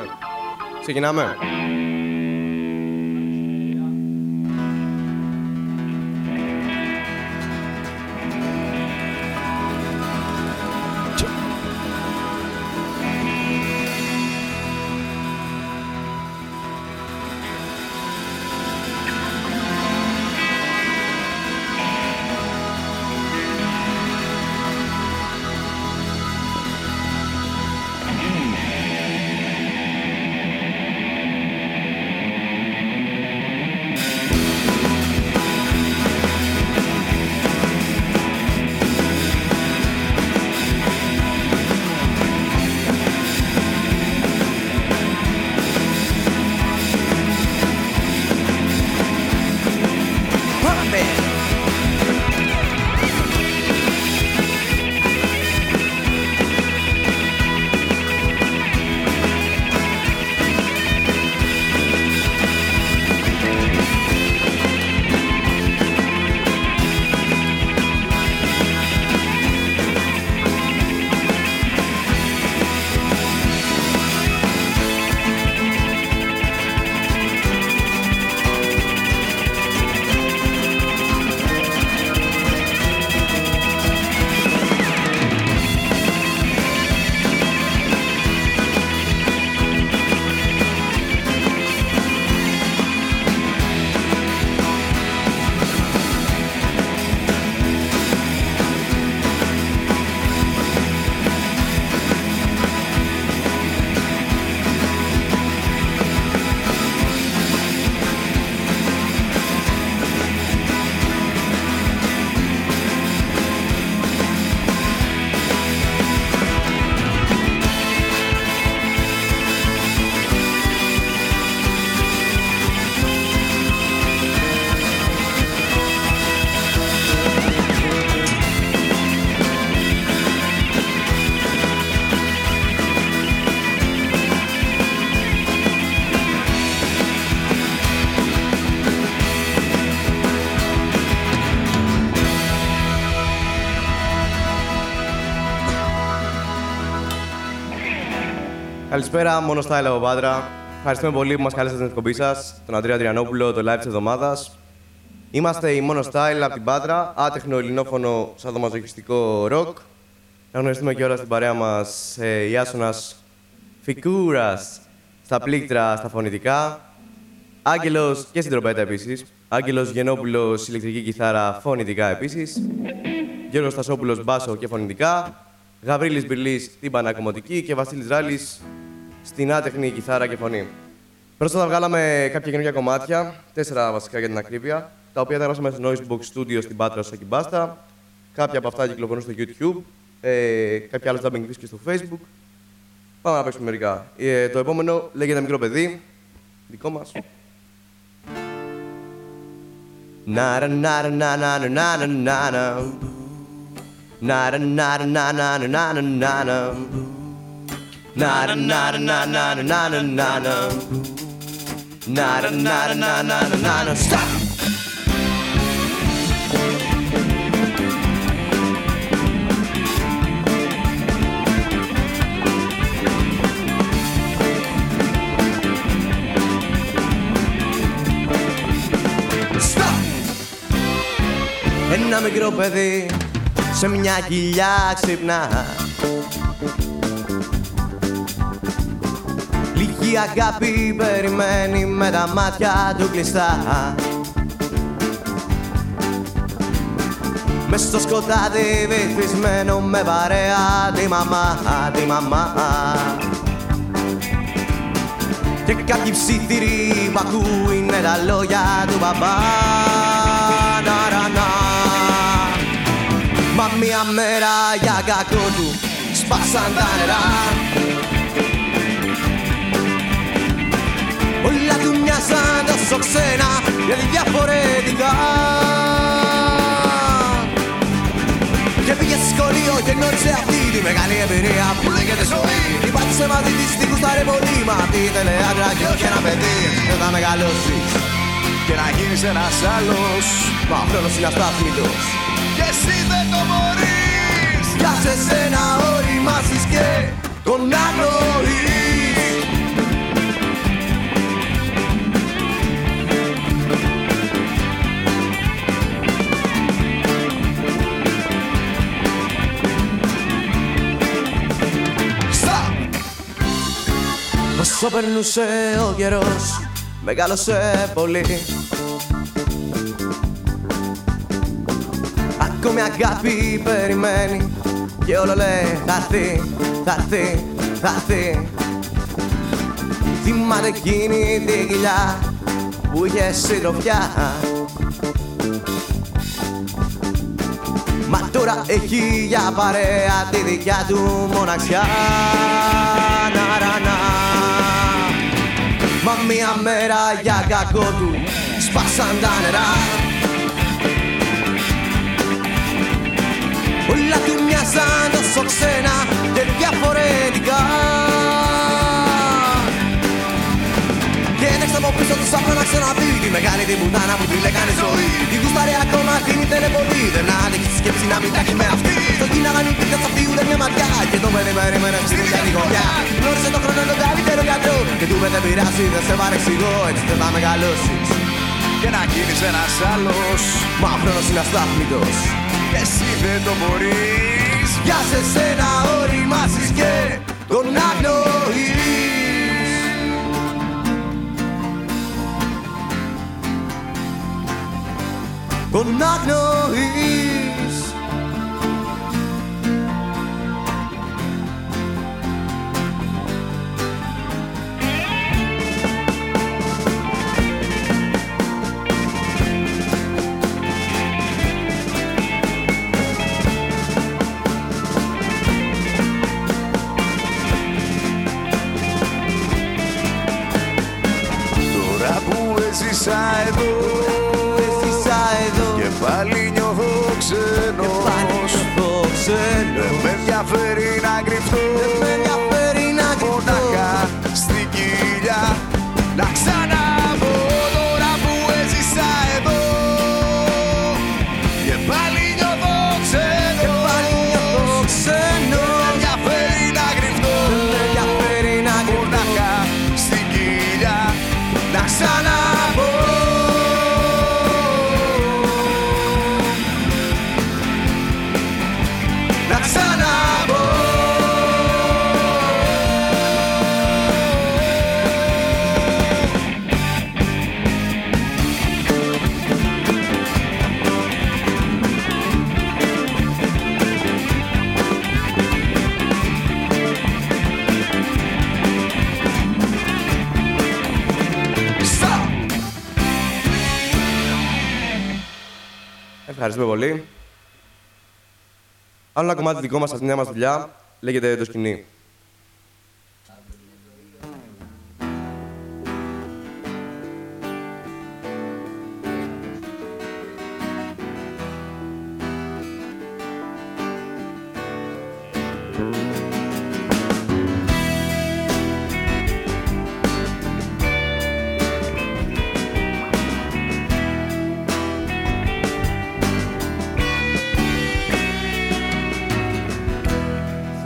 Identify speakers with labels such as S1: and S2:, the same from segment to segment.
S1: Signamen. Signamen. Καλησπέρα, μόνο στα από Πάτρα. Ευχαριστούμε πολύ που μας καλέσατε στην εκπομπή σας, τον Αντρέα Τριανόπουλο, το live της εβδομάδας. Είμαστε η Μόνο Style από την Πάτρα, άτεχνο ελληνόφωνο σαδομαζοχιστικό ροκ. Να γνωριστούμε και όλα στην παρέα μας ε, Ιάσονας Φικούρας στα πλήκτρα, στα φωνητικά. Άγγελος και στην τροπέτα επίσης. Άγγελος Γενόπουλος, ηλεκτρική κιθάρα, φωνητικά επίσης. Γιώργος Στασόπουλος, μπάσο και φωνητικά. Γαβρίλης Μπυρλής στην Πανακομωτική και Βασίλης Ράλης στην άτεχνη κιθάρα και φωνή. Πρόσφατα βγάλαμε κάποια καινούργια κομμάτια, τέσσερα βασικά για την ακρίβεια, τα οποία τα γράψαμε στο Noisebox Studio στην Πάτρα στο Κιμπάστα. Κάποια από αυτά κυκλοφορούν στο YouTube, ε, κάποια άλλα dubbing και στο Facebook. Πάμε να παίξουμε μερικά. Ε, το επόμενο λέγεται Μικρό παιδί, δικό μας. Να να να να να να να να Na na na na na na na na na na. Na na να μικρό παιδί σε μια κοιλιά ξυπνά. Λίγη αγάπη περιμένει με τα μάτια του κλειστά. Μες στο σκοτάδι βυθισμένο με παρέα τη μαμά, τη μαμά. Και κάποιοι ψήθυροι που ακούει τα λόγια του μπαμπά. Μα μια μέρα για κακό του σπάσαν τα νερά Όλα του μοιάζαν τόσο ξένα και διαφορετικά Και πήγε στο σχολείο και γνώρισε αυτή τη μεγάλη εμπειρία που λέγεται ζωή. Υπάτησε μαζί της τη γουστάρε πολύ. Μα αυτή ήθελε άντρα και όχι ένα παιδί. Και θα μεγαλώσεις και να γίνεις ένας άλλος. Μα ο χρόνος είναι αστάθμητος και εσύ δεν το μπορείς. Για σε σένα οριμάσεις και τον αγνοείς Όσο περνούσε ο καιρός Μεγάλωσε πολύ. Ακόμη αγάπη περιμένει Και όλο λέει θα έρθει, θα έρθει, θα έρθει Θυμάται εκείνη τη κοιλιά που είχε συντροφιά. Μα τώρα έχει για παρέα τη δικιά του μοναξιά μέρα για κακό του. Σπάσαν τα νερά. Όλα του μοιάζαν τόσο ξένα και διαφορετικά πίσω τους σάφρο να ξαναδεί Τη μεγάλη την πουτάνα που την έκανε ζωή. Τη γουστάρει ακόμα την ήθελε πολύ Δεν άντεχε τη σκέψη να μην τάχει με αυτή. Στο κίναγαν οι πίτες αυτή ούτε μια ματιά. Και το περιμένει με ένα ψηλή για τη γωνιά. Γνώρισε τον χρόνο τον καλύτερο γιατρό. Και του δεν πειράζει δεν σε παρεξηγώ Έτσι δεν θα μεγαλώσεις.
S2: Και να γίνεις ένας άλλος.
S1: Μα ο χρόνος είναι αστάθμητος.
S2: Εσύ δεν το μπορείς.
S1: Για σε σένα οριμάσεις και τον αγνοείς Τον αγνοείς
S2: Τώρα
S1: before. Ευχαριστούμε πολύ. Άλλο ένα κομμάτι δικό μας από τη νέα μας δουλειά λέγεται το σκηνή.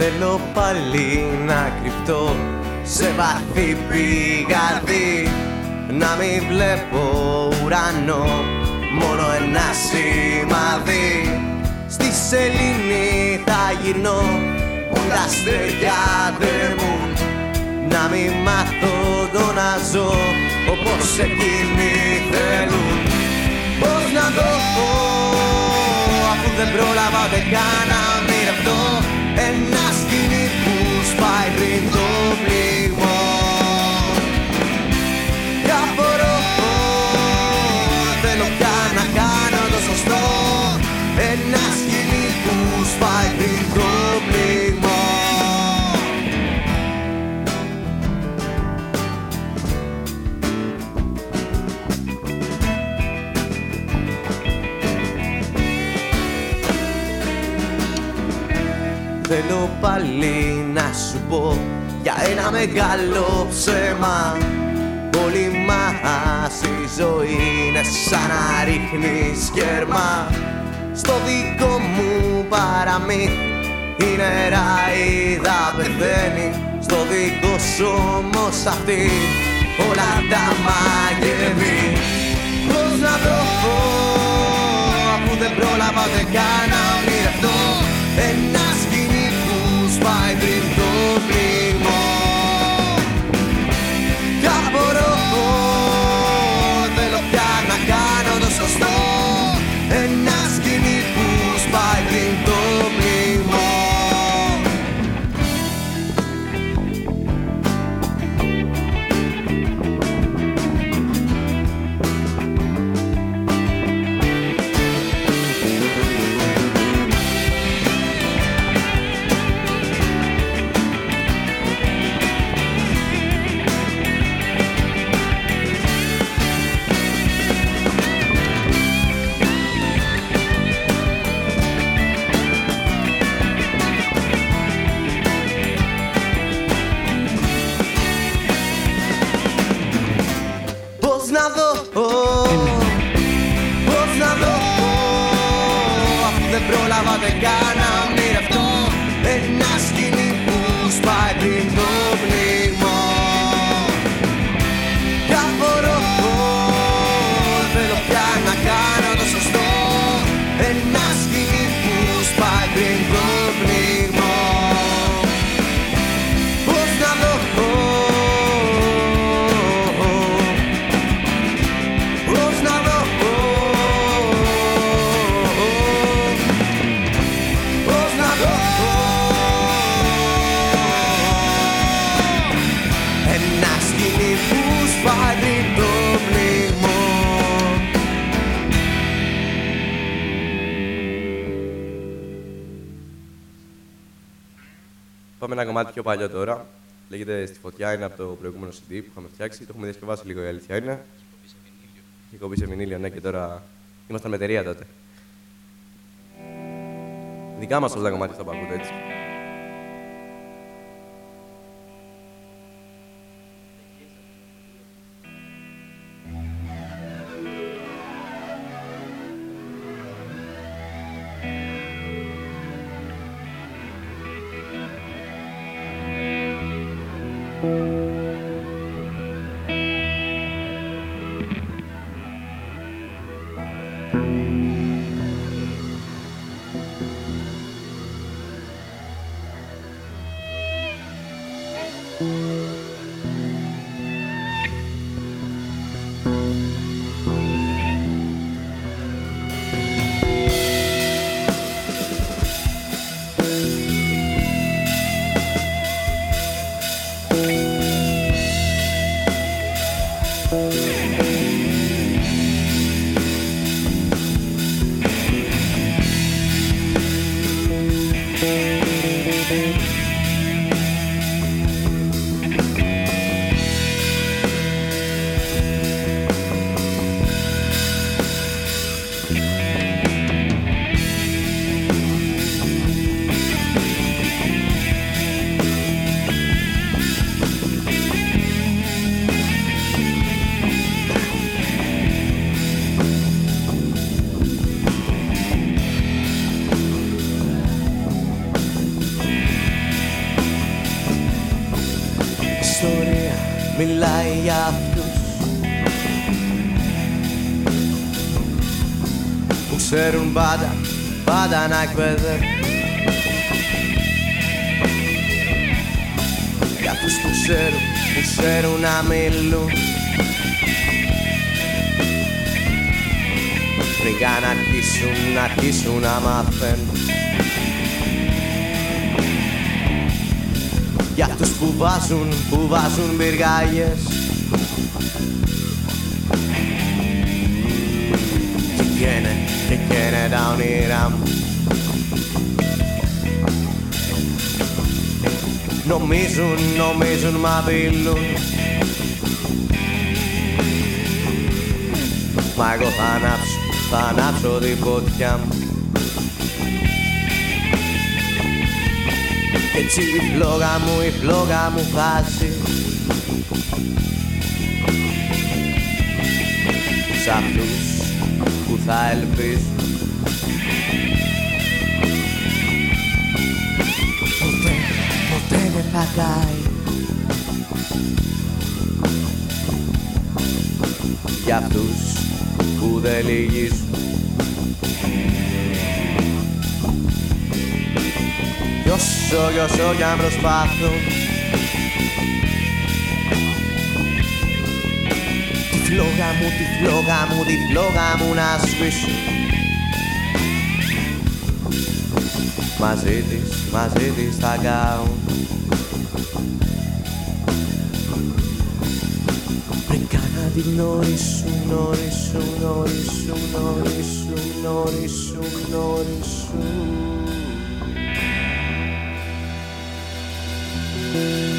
S1: Θέλω πάλι να κρυφτώ. Σε βαθύ πηγαδί Να μην βλέπω ουρανό, μόνο ένα σημαδί. Στη σελήνη θα γυρνώ, που τα αστέρια δεν μου. Να μην μάθω το να ζω, όπως εκείνοι θέλουν. Πώς να το πω, αφού δεν πρόλαβα ούτε καν να μοιρευτώ Ένα σκηνή που σπάει πριν το πλήγμα Κι Θέλω πάλι να σου πω για ένα μεγάλο ψέμα. Πολύ μας η ζωή είναι σαν να ρίχνεις κέρμα. Στο δικό μου παραμύθι η νεράιδα πεθαίνει. Στο δικό σου όμως αυτή όλα τα μαγεύει. Πώς να το πω αφού δεν πρόλαβα ούτε καν ένα κομμάτι πιο παλιό τώρα. Λέγεται Στη φωτιά, είναι από το προηγούμενο CD που είχαμε φτιάξει. Το έχουμε διασκευάσει λίγο η αλήθεια είναι. Είχε κομπεί σε βινίλιο, ναι, και τώρα ήμασταν με εταιρεία τότε. Δικά μας όλα τα κομμάτια αυτά που ακούτε έτσι. Ξέρουν πάντα, πάντα να εκπαιδεύουν για αυτούς που ξέρουν, που ξέρουν να μιλούν. Πριν καν αρχίσουν, να αρχίσουν να μαθαίνουν. Για αυτούς που βάζουν, που βάζουν πυργάγιες Και καίνε, και καίνε τα όνειρά μου. Νομίζουν, νομίζουν μ' απειλούν. Μα εγώ θα ανάψω, θα ανάψω την φωτιά μου. Κι έτσι η φλόγα μου, η φλόγα μου χάσει Σ' αυτούς που θα ελπίζουν Ποτέ, ποτέ δεν θα κάει Για αυτούς που δεν λυγίζουν. Κι όσο κι όσο κι αν προσπάθουν φλόγα μου, τη φλόγα μου, τη φλόγα μου να σβήσουν Μαζί της, μαζί της θα κάουν Πριν καν να την γνωρίσουν, γνωρίσουν, γνωρίσουν, γνωρίσουν, γνωρίσουν, γνωρίσουν Όλο μου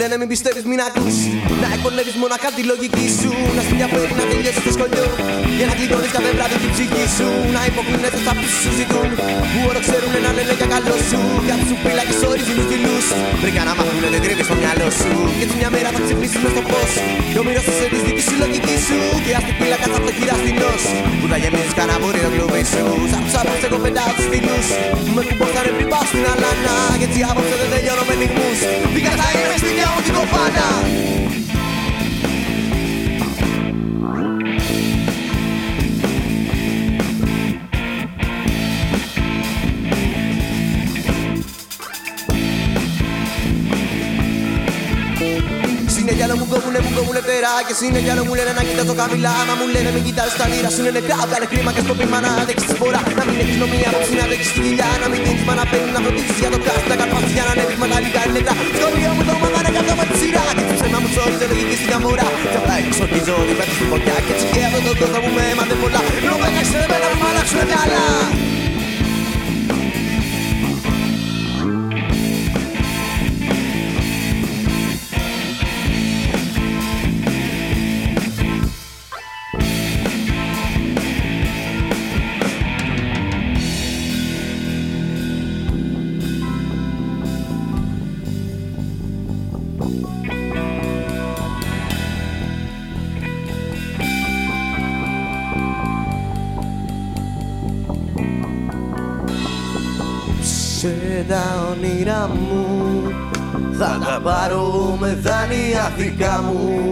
S1: λένε μην πιστεύεις μην ακούς Να εκπονεύεις μοναχά τη λογική σου. Να στην διαφέρει να τελειώσεις το σχολείο. Για να κλειδώνεις κάθε βράδυ την ψυχή σου. Να υποκλίνεσαι στα που σου ζητούν. Που όρο ξέρουνε να λένε για καλό σου. Για τους σου πύλακες ορίζουν τους δειλούς Βρήκα να μάθουνε δεν κρύβεις στο μυαλό σου. Και έτσι μια μέρα θα ξυπνήσεις μες στο φως. Και ο μύρος σε της δική σου λογική σου. Και ας την πύλακα θα το χειραστηνός Που θα γεμίσεις κανένα μπορεί το κλουβί σου. Σαν τους άποψε εγώ πεντάω τους φίλους Με κουμπό θα πριν πάω στην αλάνα. Και έτσι άποψε δεν τελειώνω με νυγμούς Πήγα θα είμαι στη μια μου την κοπάνα Συνέχεια μου κόβουνε, μου κόβουνε φτερά Και συνέχεια μου λένε να κοιτάζω καμιλά Μα μου λένε μην κοιτάζεις τα όνειρα σου είναι νεκρά Βγάλε κρίμα και στο πείμα να δέξεις τη φορά. Να μην έχεις νομία απόψη να δέξεις τη δουλειά Να μην δίνεις μα να παίρνεις να φροντίσεις για το κράσι Τα καρπάσεις για να ανέβεις μα τα λίγα νεκρά Σχολείο μου το μάθανε κι αυτό με τη σειρά. Και το ψέμα μου σώριζε λογική στην καμορά. Και απλά εξορκίζω ότι πέφτει στη φωτιά. Και έτσι και αυτό το κόσμο μου με έμαθε πολλά. Ενώ πέταξε εμένα μου μ' αλλάξουνε μυαλά τα όνειρά μου. Θα τα πάρω με δάνεια δικά μου.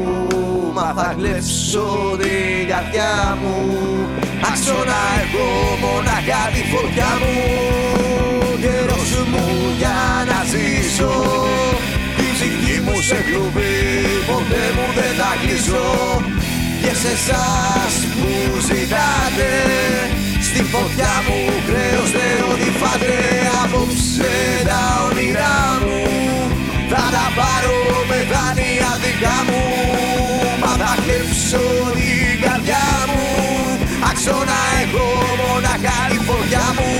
S1: Μα θα κλέψω την καρδιά μου. Άξονα εγώ μονάχα τη φωτιά μου. Καιρός μου για να ζήσω. Την ψυχή μου σε κλουβί Ποτέ μου δεν θα κλείσω. Και σε εσάς που ζητάτε στην φωτιά μου χρέος δεν οδηφάται Απόψε τα όνειρά μου Θα τα πάρω με δάνεια δικά μου Μα θα κλέψω την καρδιά μου Αξώνα έχω μοναχά τη φωτιά μου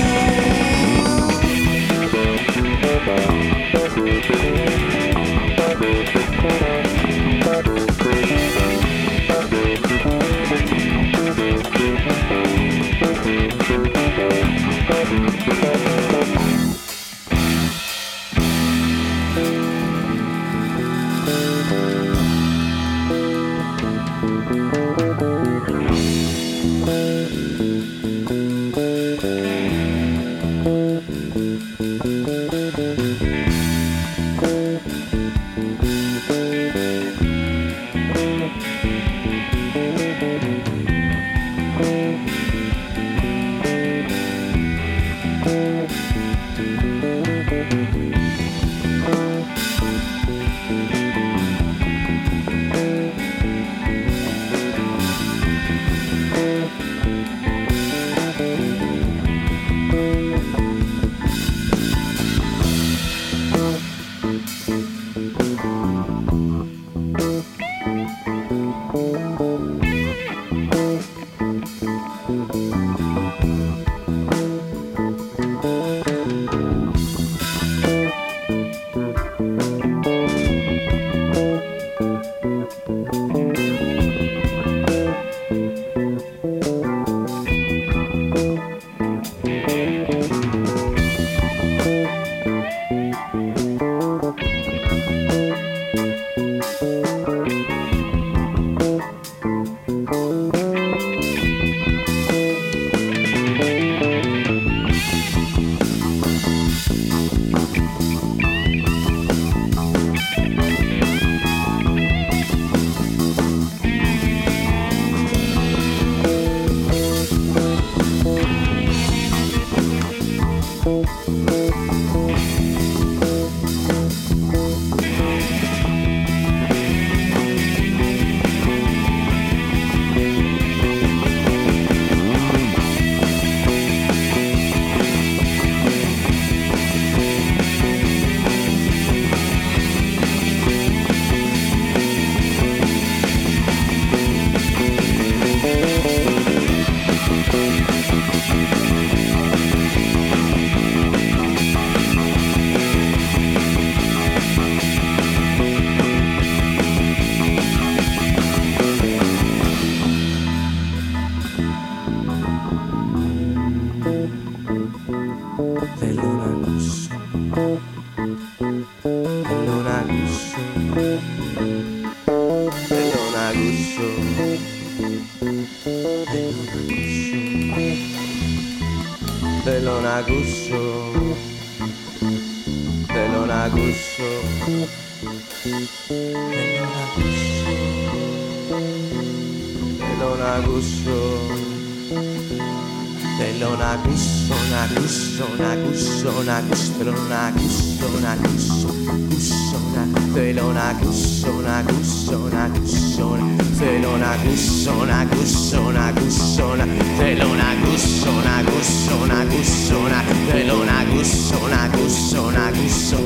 S1: Θέλω να ακούσω Θέλω να ακούσω, να ακούσω, να ακούσω, να ακούσω Θέλω να ακούσω, να ακούσω, ακούσω να Θέλω να ακούσω, να ακούσω, να ακούσω Θέλω να ακούσω, να ακούσω, να ακούσω Θέλω να ακούσω, να ακούσω, να ακούσω Θέλω να ακούσω, να ακούσω, να ακούσω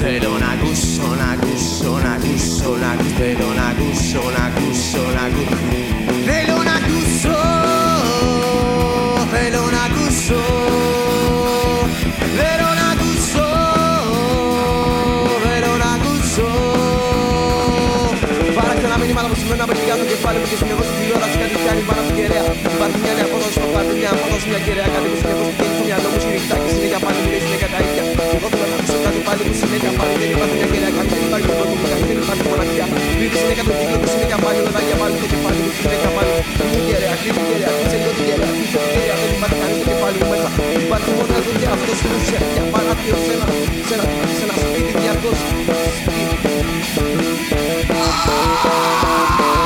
S1: Θέλω να ακούσω, να ακούσω, να ακούσω Θέλω να ακούσω, να ακούσω, να ακούσω Θέλω να ακούσω Θέλω να ακούσω Θέλω να ακούσω Θέλω να ακούσω Παράξενα ένα μήνυμα που σημαίνει να με το κεφάλι μου και συνεχώς στην τηλεόραση κάτι πιάνει πάνω στην κεραία Υπάρχει μια νέα απόδοση στο πάρτι, μια απόδοση, μια κεραία. Κάτι που συνεχώς πηγαίνει στο μυαλό μου σφυριχτά και συνέχεια πάλι μου λέει συνέχεια τα ίδια Εγώ θέλω να ακούσω κάτι πάλι που συνέχεια πάλι. Δεν υπάρχει μια κεραία Κάτι δεν υπάρχει κόσμο μου, κάτι δεν υπάρχει μοναξιά Κλείνει συνέχεια το κύκλο του συνέχεια πάλι όλα τα ίδια πάλι το κεφάλι μου συνέχεια πάλι Κλείνει κεραία, κλείνει κεραία, κλείνει λίγο την κεραία Κλείνει την κεραία, δεν υπάρχει κανείς το κεφάλι μου μέσα Υπάρχει μόνο εδώ και αυτός που σε για παράθυρο σε ένα, σε ένα, σε ένα σπίτι διαρκώς Ζητώντα τη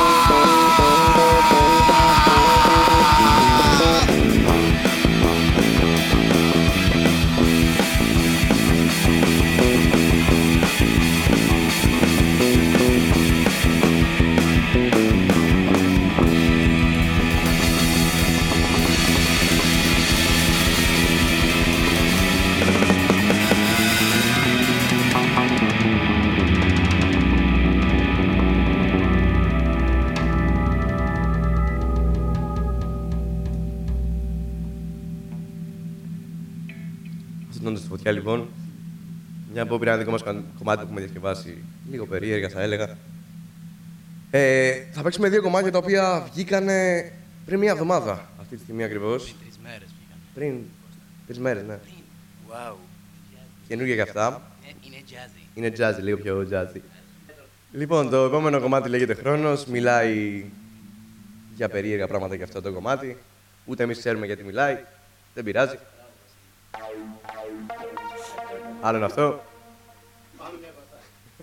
S1: μια απόπειρα ένα δικό μας κομμάτι που έχουμε διασκευάσει, λίγο περίεργα θα έλεγα. Ε, θα παίξουμε δύο κομμάτια τα οποία βγήκανε πριν μία εβδομάδα, αυτή τη στιγμή ακριβώς.
S3: Τρεις μέρες πήγαν.
S1: Πριν τρεις μέρες, ναι.
S3: Πριν. Wow.
S1: Καινούργια και αυτά.
S3: Ε, Είναι jazzy.
S1: Είναι jazzy, λίγο πιο jazzy. Λοιπόν, το επόμενο κομμάτι λέγεται Χρόνος. Μιλάει για περίεργα πράγματα και αυτό το κομμάτι. Ούτε εμείς ξέρουμε γιατί μιλάει. Δεν πειράζει. Άλλο είναι αυτό.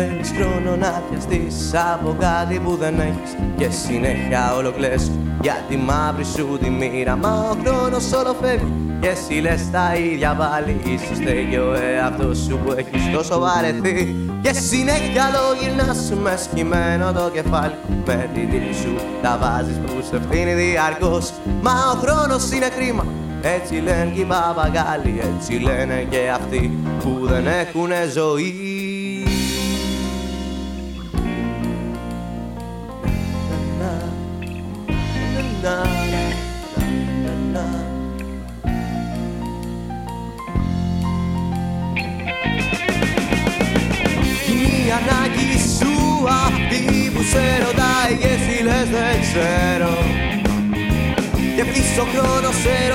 S1: Θέλεις χρόνο να πιαστείς από κάτι που δεν έχεις. Και συνέχεια όλο κλαις για τη μαύρη σου τη μοίρα. Μα ο χρόνος όλο φεύγει και εσύ λες τα ίδια πάλι. Ίσως στέγει ο εαυτός σου που έχεις τόσο βαρεθεί. Και συνέχεια λόγινα σου με σκυμμένο το κεφάλι. Με τη τύχη σου τα βάζεις που σε ευθύνει διαρκώς. Μα ο χρόνος είναι κρίμα. Έτσι λένε και οι παπαγάλοι, έτσι λένε και αυτοί που δεν έχουνε ζωή. Και πίσω χρόνο σε ρωτά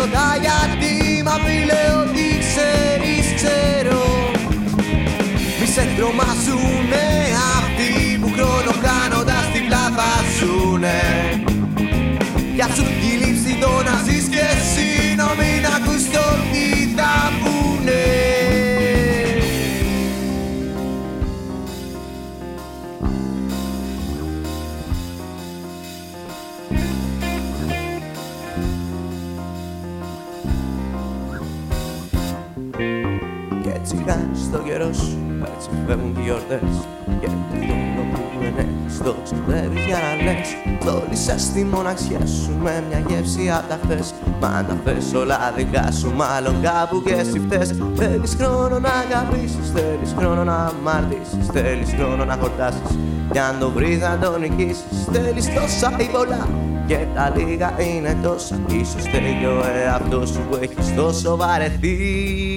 S1: Κι έτσι κάνεις το καιρό σου, έτσι φεύγουν οι γιορτές. Και το χρόνο που δεν έχεις το ξοδεύεις για να λες Τόλισες στη μοναξιά σου με μια γεύση απ' τα χθες. Μα αν τα θες όλα δικά σου μάλλον κάπου και εσύ φταίς. Θέλεις χρόνο να αγαπήσεις, θέλεις χρόνο να αμαρτήσεις. Θέλεις χρόνο να χορτάσεις Κι αν το βρεις να τον νικήσεις. Θέλεις τόσα ή πολλά Και τα λίγα είναι τόσα. Ίσως θέλει ο εαυτός σου που έχεις τόσο βαρεθεί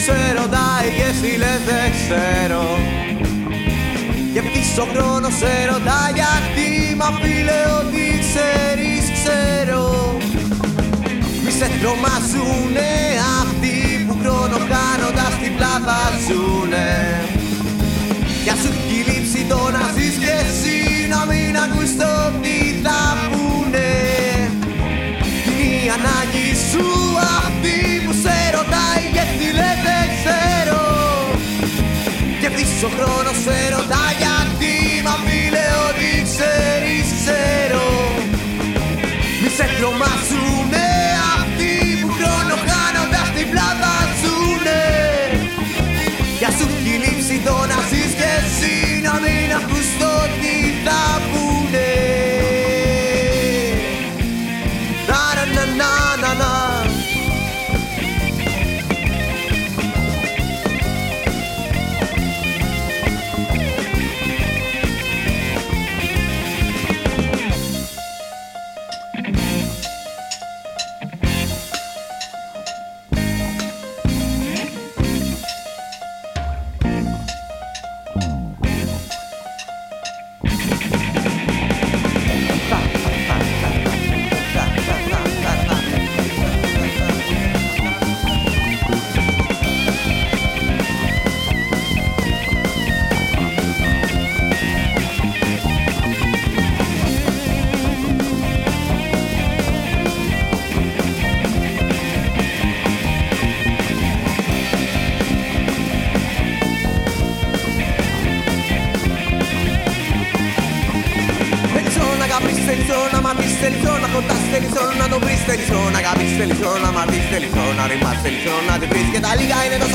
S1: αυτή που σε ρωτάει και εσύ λες δεν ξέρω Και πίσω χρόνο σε ρωτάει γιατί μα φίλε ότι ξέρεις ξέρω Μη σε τρομάζουνε αυτοί που χρόνο κάνοντας την πλάτα ζουνε Για σου έχει λείψει το να ζεις και εσύ να μην ακούς το τι θα πούνε. Είναι η ανάγκη σου αυτή που σε Και πίσω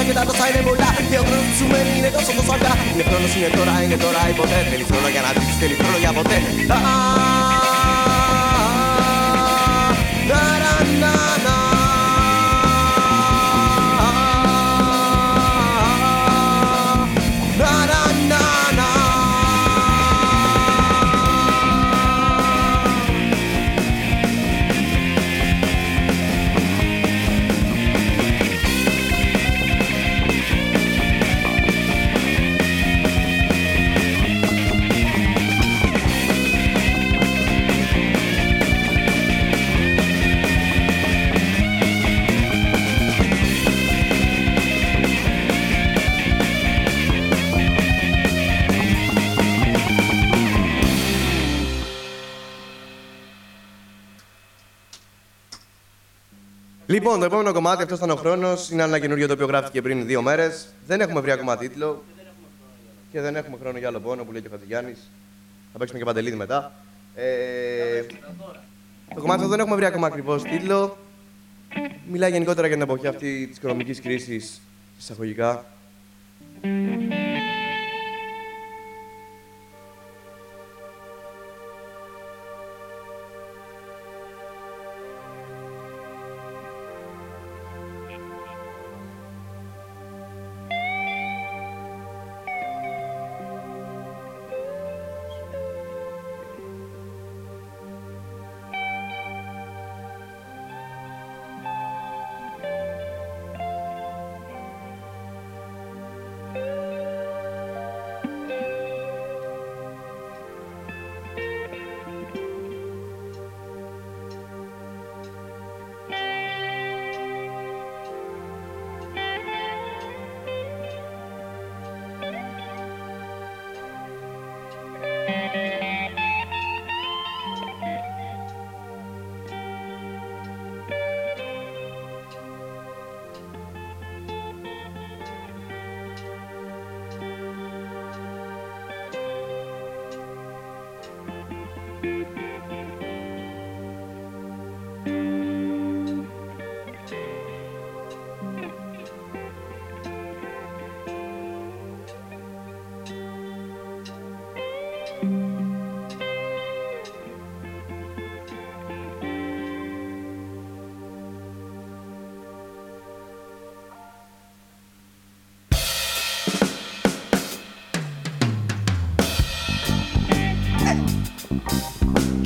S1: και τα τόσα είναι πολλά. Και ο χρόνος που σου μένει είναι τόσο τόσο αργά. Είναι χρόνος, είναι τώρα, είναι τώρα ή ποτέ θέλεις όλο για να ζήσεις, θέλεις όλο για ποτέ Λοιπόν, το επόμενο κομμάτι, αυτός ήταν ο χρόνος. Είναι ένα καινούριο το οποίο γράφτηκε πριν δύο μέρες. Δεν έχουμε βρει ακόμα τίτλο. Και δεν έχουμε χρόνο για άλλο πόνο που λέει και ο Χατζηγιάννης. Θα παίξουμε και παντελίδι μετά. Ε, το κομμάτι αυτό δεν έχουμε βρει ακόμα ακριβώς τίτλο. Μιλάει γενικότερα για την εποχή αυτή της οικονομικής κρίσης, εισαγωγικά.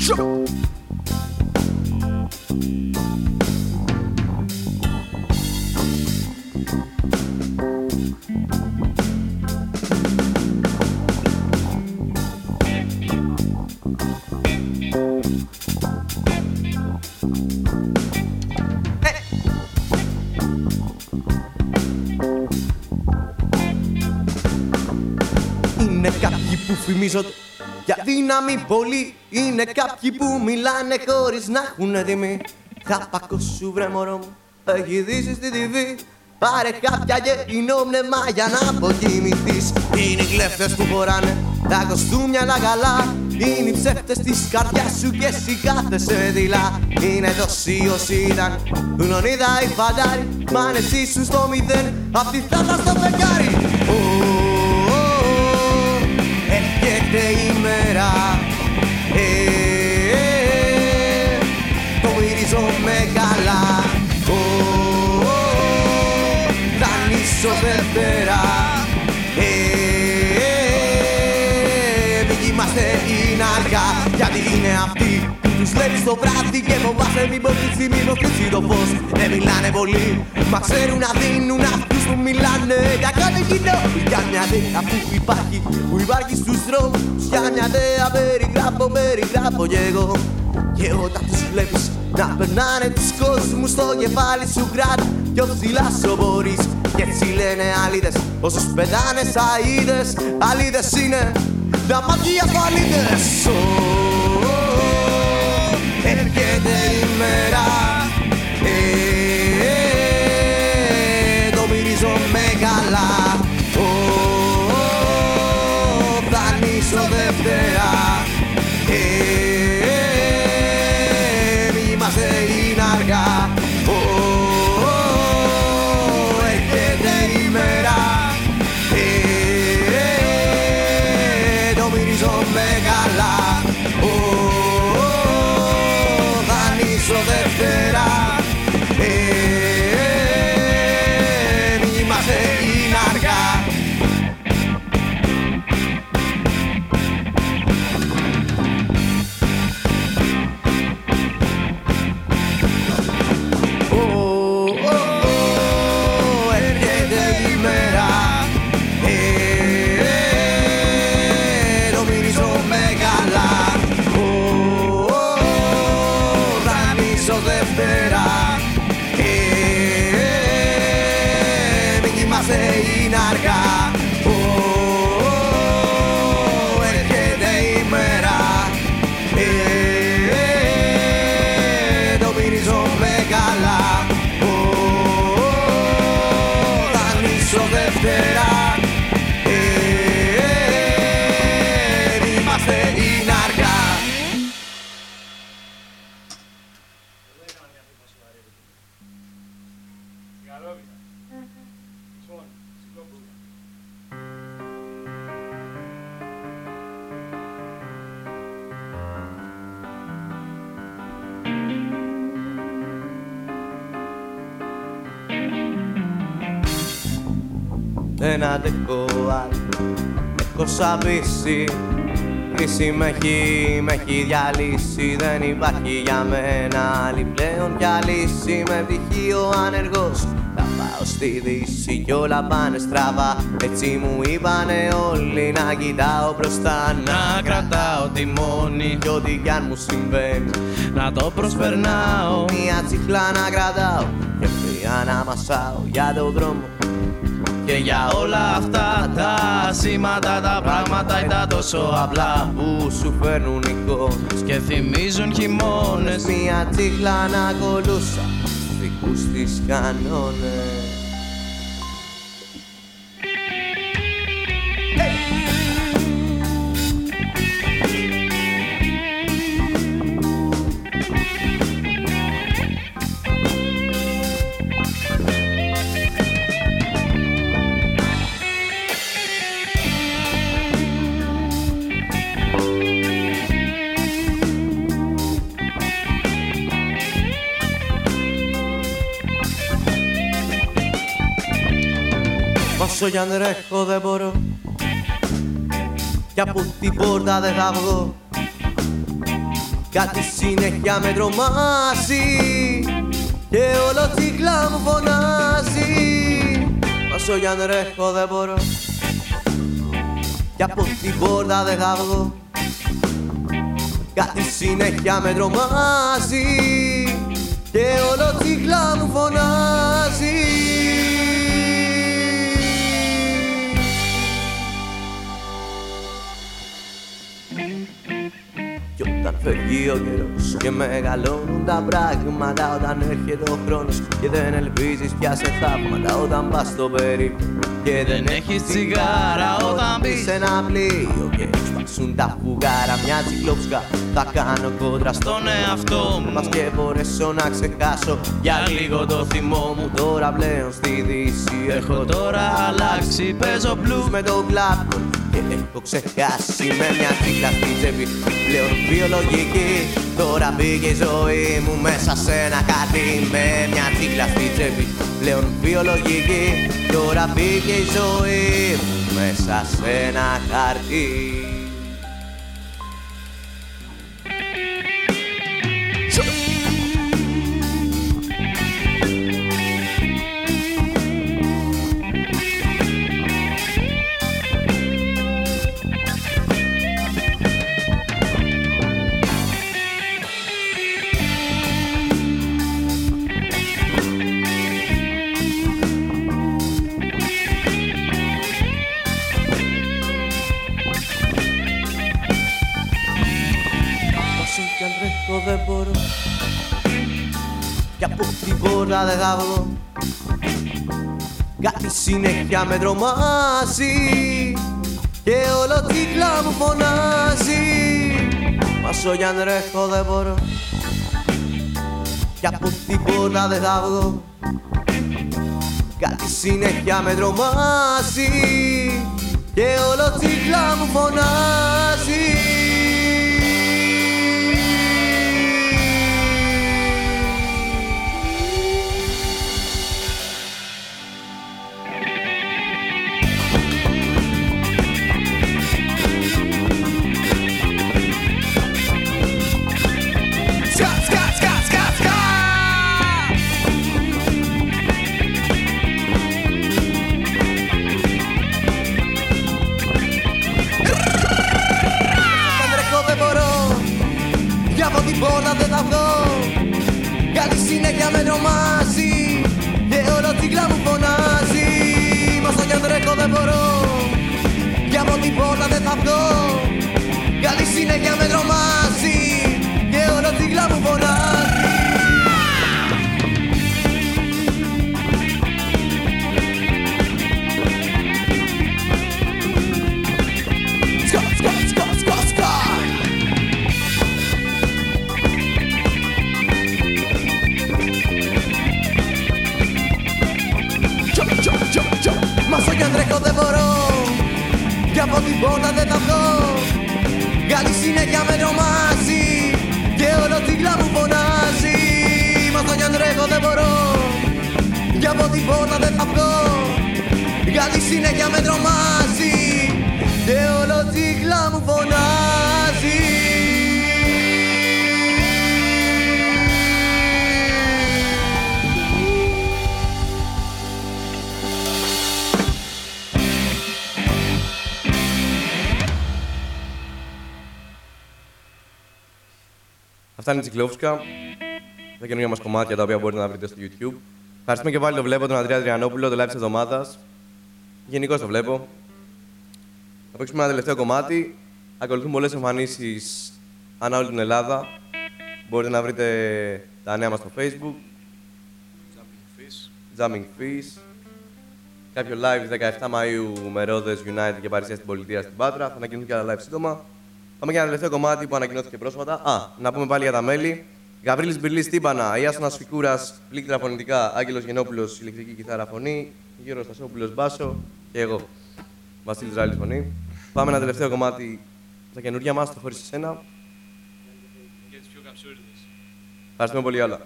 S1: Είναι κάποιοι που φημίζονται. για δύναμη πολύ. Είναι κάποιοι που μιλάνε χωρίς να έχουν τιμή Θα πακώσου βρε μωρό μου, έχει δύσει στη TV Πάρε κάποια γερινό πνεύμα για να αποκοιμηθείς. Είναι οι κλέφτες που φοράνε τα κοστούμια τα καλά. Είναι οι ψεύτες της καρδιάς σου και εσύ κάθεσαι δειλά. Είναι τόσοι όσοι ήταν γνωρίδα ή φαντάρι Μα αν εσύ σου στο μηδέν απ' τη θάλασσα στο φεγγάρι η μέρα ε, ε, Το μυρίζομαι καλά Ω, ω, ω, Θα νήσω Δευτέρα ε, ε, Μην κοιμάστε είναι αργά Γιατί είναι αυτοί που τους βλέπεις το βράδυ Και φοβάσαι μήπως κλείσει, μήπως κλείσει το φως. Δεν μιλάνε πολύ, μα ξέρουν να δίνουν αυτούς που μιλάνε. Για κάθε κοινό, για μια ιδέα που υπάρχει Που υπάρχει στους δρόμους. Για μια ιδέα περιγράφω, περιγράφω κι εγώ. Και όταν τους βλέπεις να περνάνε τους κόσμους στο κεφάλι σου κράτη Πιο ψηλά σου μπορείς και έτσι λένε αλίδες Όσους πετάνε σαΐδες, αλίδες είναι τα μάτια ασφαλίδες Ω, ω, ω, Έρχεται η είναι σαπίσει Κρίση με έχει, με έχει διαλύσει. Δεν υπάρχει για μένα άλλη πλέον πια λύση. Με πτυχίο ανεργός Θα πάω στη δύση κι όλα πάνε στραβά. Έτσι μου είπανε όλοι να κοιτάω μπροστά Να κρατάω τη μόνη κι ό,τι κι αν μου συμβαίνει.
S4: Να το προσπερνάω
S1: Μια τσιχλά να κρατάω και μία να μασάω για τον δρόμο
S4: και για όλα αυτά τα σήματα τα πράγματα ήταν τόσο απλά.
S1: Που σου φέρνουν εικόνες
S4: και θυμίζουν χειμώνες.
S1: Μια τσίχλα να ακολούσα στους δικούς της κανόνες Όσο κι αν ρέχω δεν μπορώ. Κι από την πόρτα δεν θα βγω. Κάτι συνέχεια με τρομάζει. Και όλο τσίκλα μου φωνάζει. Όσο κι αν ρέχω δεν μπορώ. Κι από την πόρτα δεν θα βγω. Κάτι συνέχεια με τρομάζει. Και όλο τσίκλα μου φωνάζει όταν φεύγει ο καιρός και μεγαλώνουν τα πράγματα Όταν έρχεται ο χρόνος και δεν ελπίζεις πια σε θαύματα Όταν πας στο περίπου και δεν έχεις τσιγάρα Όταν μπεις σε ένα πλοίο και σπάσουν τα φουγάρα Μια τσικλόψκα θα κάνω κόντρα στον εαυτό μου. Μας και μπορέσω να ξεχάσω για λίγο το θυμό μου. Τώρα πλέον στη δύση έχω τώρα αλλάξει Παίζω blues με τον κλάπ και έχω ξεχάσει με μια τσίχλα στη τσέπη. Πλέον βιολογική Τώρα μπήκε η ζωή μου μέσα σε ένα χαρτί Με μια τσίχλα στη τσέπη. Πλέον βιολογική Τώρα μπήκε η ζωή μου μέσα σε ένα χαρτί Κι από την πόρτα δεν θα βγω. Κάτι συνέχεια με τρομάζει. Και όλο κύκλα μου φωνάζει. Μα όσο κι αν τρέχω δεν μπορώ. Κι από την πόρτα δεν θα βγω. Κάτι συνέχεια με τρομάζει. Και όλο κύκλα μου φωνάζει την πόρτα δεν θα βγω Καλή συνέχεια με τρομάζει Και όλο τσίγκλα μου φωνάζει Αυτά είναι η Τσικλόφουσκα. Τα καινούργια μας κομμάτια τα οποία μπορείτε να βρείτε στο YouTube. Ευχαριστούμε και πάλι το βλέπω τον Αντρέα Τριανόπουλο, το live της εβδομάδας. Γενικώ το βλέπω. Θα παίξουμε ένα τελευταίο κομμάτι. Ακολουθούν πολλές εμφανίσεις ανά όλη την Ελλάδα. Μπορείτε να βρείτε τα νέα μας στο Facebook. Jumping Fish. Κάποιο live 17 Μαΐου με Ρόδες United και παρουσία στην πολιτεία στην Πάτρα. Θα ανακοινωθούν και άλλα live σύντομα. Πάμε για ένα τελευταίο κομμάτι που ανακοινώθηκε πρόσφατα. Α, να πούμε πάλι για τα μέλη. Γαβρίλης Μπυρλής Τύμπανα, Ιάσονας Φικούρας, πλήκτρα φωνητικά, Άγγελος Γενόπουλος, ηλεκτρική κιθάρα φωνή, Γιώργος Στασόπουλος Μπάσο και εγώ. Βασίλης Ράλης φωνή. Πάμε ένα τελευταίο κομμάτι στα καινούργια μας, το χωρίς εσένα.
S3: Για τις πιο καψούριδες.
S1: Ευχαριστούμε πολύ όλα.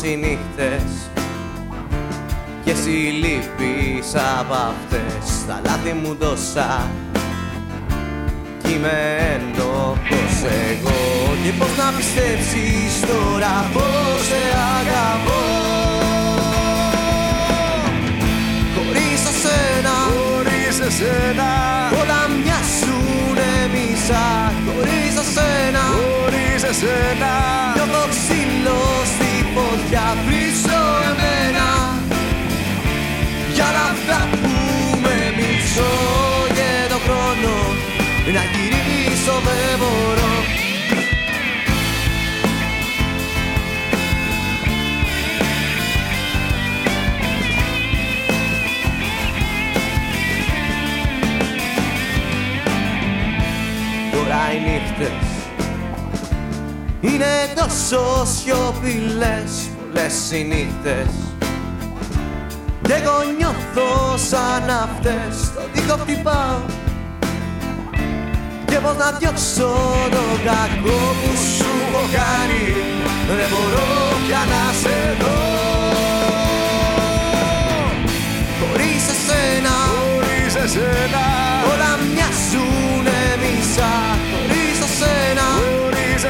S1: Πολλές οι νύχτες και εσύ λείπεις από αυτές. Τα λάθη μου τόσα κι είμαι ένοχος εγώ. Και πώς να πιστέψεις τώρα πως σε αγαπώ. Χωρίς εσένα,
S2: Χωρίς εσένα,
S1: όλα μοιάζουνε μισά. Χωρίς εσένα,
S2: χωρίς εσένα.
S1: νιώθω ξύλο στη φωτιά Βρίζω εμένα. Για όλα αυτά που με μισώ και το χρόνο να γυρίσω δεν μπορώ Τώρα οι νύχτες είναι τόσο σιωπηλές πολλές οι νύχτες κι εγώ νιώθω σαν αυτές Το δίχω χτυπάω. Και πώς να διώξω το κακό που σου έχω κάνει Δεν μπορώ πια να σε δω. Χωρίς εσένα
S2: Χωρίς εσένα,
S1: όλα μοιάζουνε μισά. Χωρίς εσένα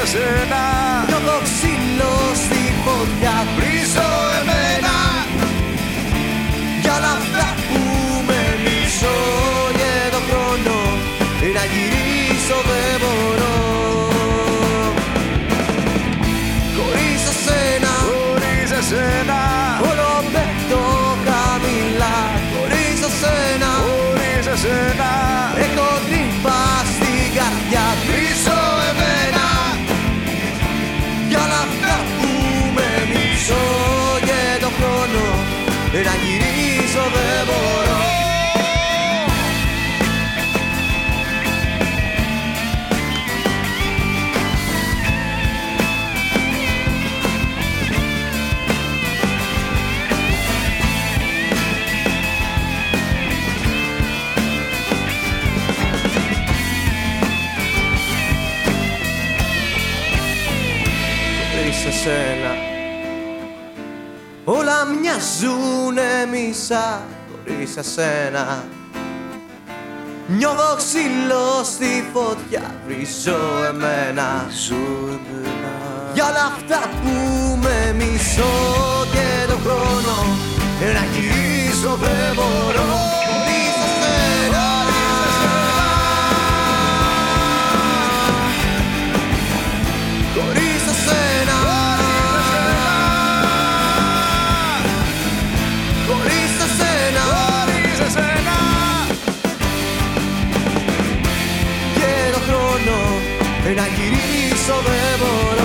S2: χωρίς εσένα
S1: νιώθω ξύλο στη φωτιά Βρίζω εμένα. Για όλα αυτά που με μισώ και το χρόνο να γυρίσω δεν μπορώ. Χωρίς εσένα
S2: Χωρίς εσένα,
S1: όλο πέφτω χαμηλά. Χωρίς εσένα
S2: χωρίς εσένα
S1: μοιάζουνε μισά χωρίς εσένα Νιώθω ξύλο στη φωτιά βρίζω εμένα. Για όλα αυτά που με μισώ και το χρόνο Να γυρίσω δεν μπορώ El aquirizo de volar.